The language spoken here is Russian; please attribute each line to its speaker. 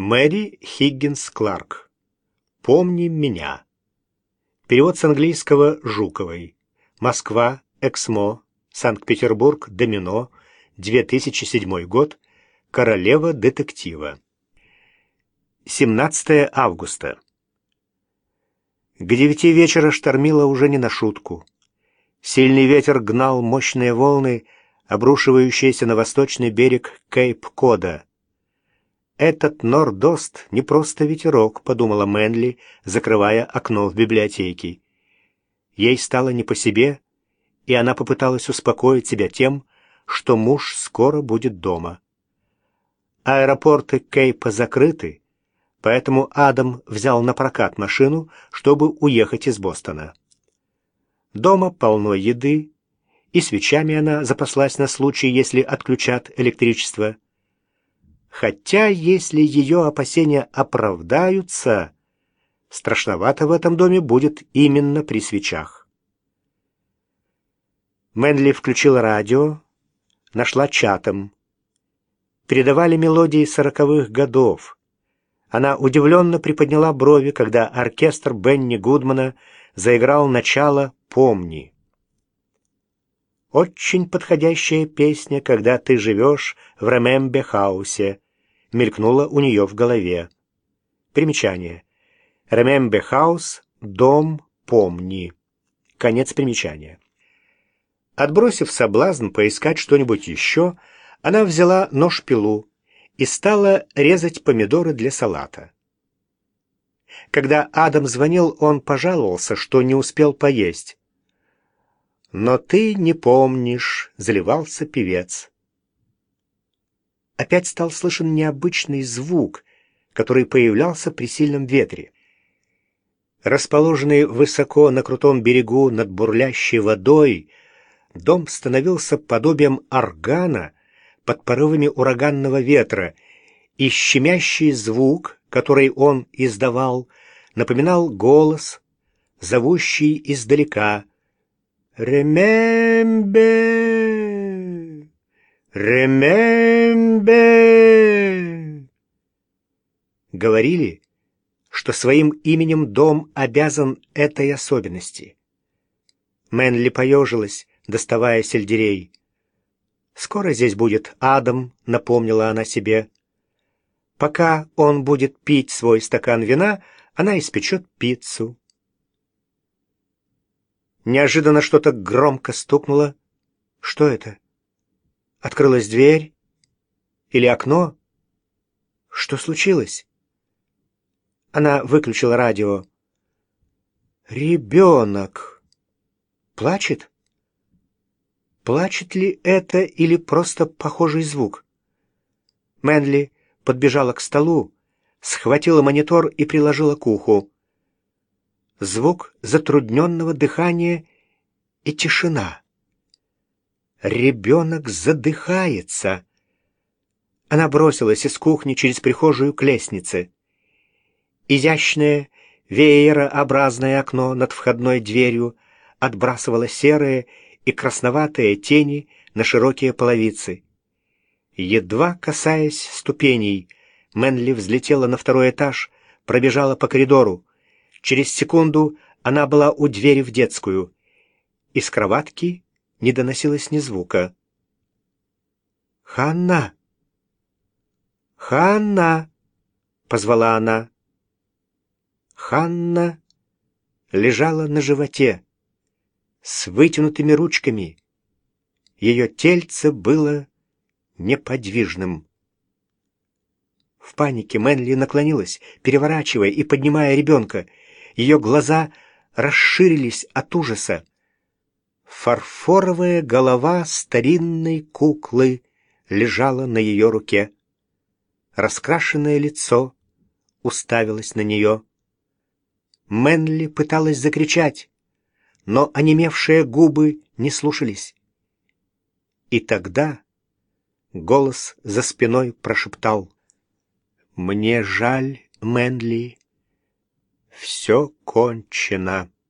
Speaker 1: Мэри Хиггинс Кларк. «Помни меня». Перевод с английского Жуковой. Москва, Эксмо, Санкт-Петербург, Домино, 2007 год. Королева детектива. 17 августа. К девяти вечера штормило уже не на шутку. Сильный ветер гнал мощные волны, обрушивающиеся на восточный берег Кейп-Кода. «Этот нордост не просто ветерок», — подумала Мэнли, закрывая окно в библиотеке. Ей стало не по себе, и она попыталась успокоить себя тем, что муж скоро будет дома. Аэропорты Кейпа закрыты, поэтому Адам взял на прокат машину, чтобы уехать из Бостона. Дома полно еды, и свечами она запаслась на случай, если отключат электричество. Хотя, если ее опасения оправдаются, страшновато в этом доме будет именно при свечах. Мэнли включила радио, нашла чатом. Передавали мелодии сороковых годов. Она удивленно приподняла брови, когда оркестр Бенни Гудмана заиграл начало «Помни». Очень подходящая песня, когда ты живешь в Ремембер-хаусе, мелькнула у нее в голове. Примечание. Ремембер-хаус, дом, помни. Конец примечания. Отбросив соблазн поискать что-нибудь еще, она взяла нож-пилу и стала резать помидоры для салата. Когда Адам звонил, он пожаловался, что не успел поесть. «Но ты не помнишь», — заливался певец. Опять стал слышен необычный звук, который появлялся при сильном ветре. Расположенный высоко на крутом берегу над бурлящей водой, дом становился подобием органа под порывами ураганного ветра, и щемящий звук, который он издавал, напоминал голос, зовущий издалека — Ремембе! Ремембе! Говорили, что своим именем дом обязан этой особенности. Мэнли поежилась, доставая сельдерей. «Скоро здесь будет Адам», — напомнила она себе. «Пока он будет пить свой стакан вина, она испечет пиццу». Неожиданно что-то громко стукнуло. Что это? Открылась дверь? Или окно? Что случилось? Она выключила радио. Ребенок. Плачет? Плачет ли это или просто похожий звук? Мэнли подбежала к столу, схватила монитор и приложила к уху звук затрудненного дыхания и тишина. Ребенок задыхается. Она бросилась из кухни через прихожую к лестнице. Изящное, веерообразное окно над входной дверью отбрасывало серые и красноватые тени на широкие половицы. Едва касаясь ступеней, Мэнли взлетела на второй этаж, пробежала по коридору. Через секунду она была у двери в детскую. Из кроватки не доносилось ни звука. «Ханна! Ханна!» — позвала она. Ханна лежала на животе с вытянутыми ручками. Ее тельце было неподвижным. В панике Мэнли наклонилась, переворачивая и поднимая ребенка — ее глаза расширились от ужаса. Фарфоровая голова старинной куклы лежала на ее руке. Раскрашенное лицо уставилось на нее. Мэнли пыталась закричать, но онемевшие губы не слушались. И тогда голос за спиной прошептал «Мне жаль, Мэнли, все кончено.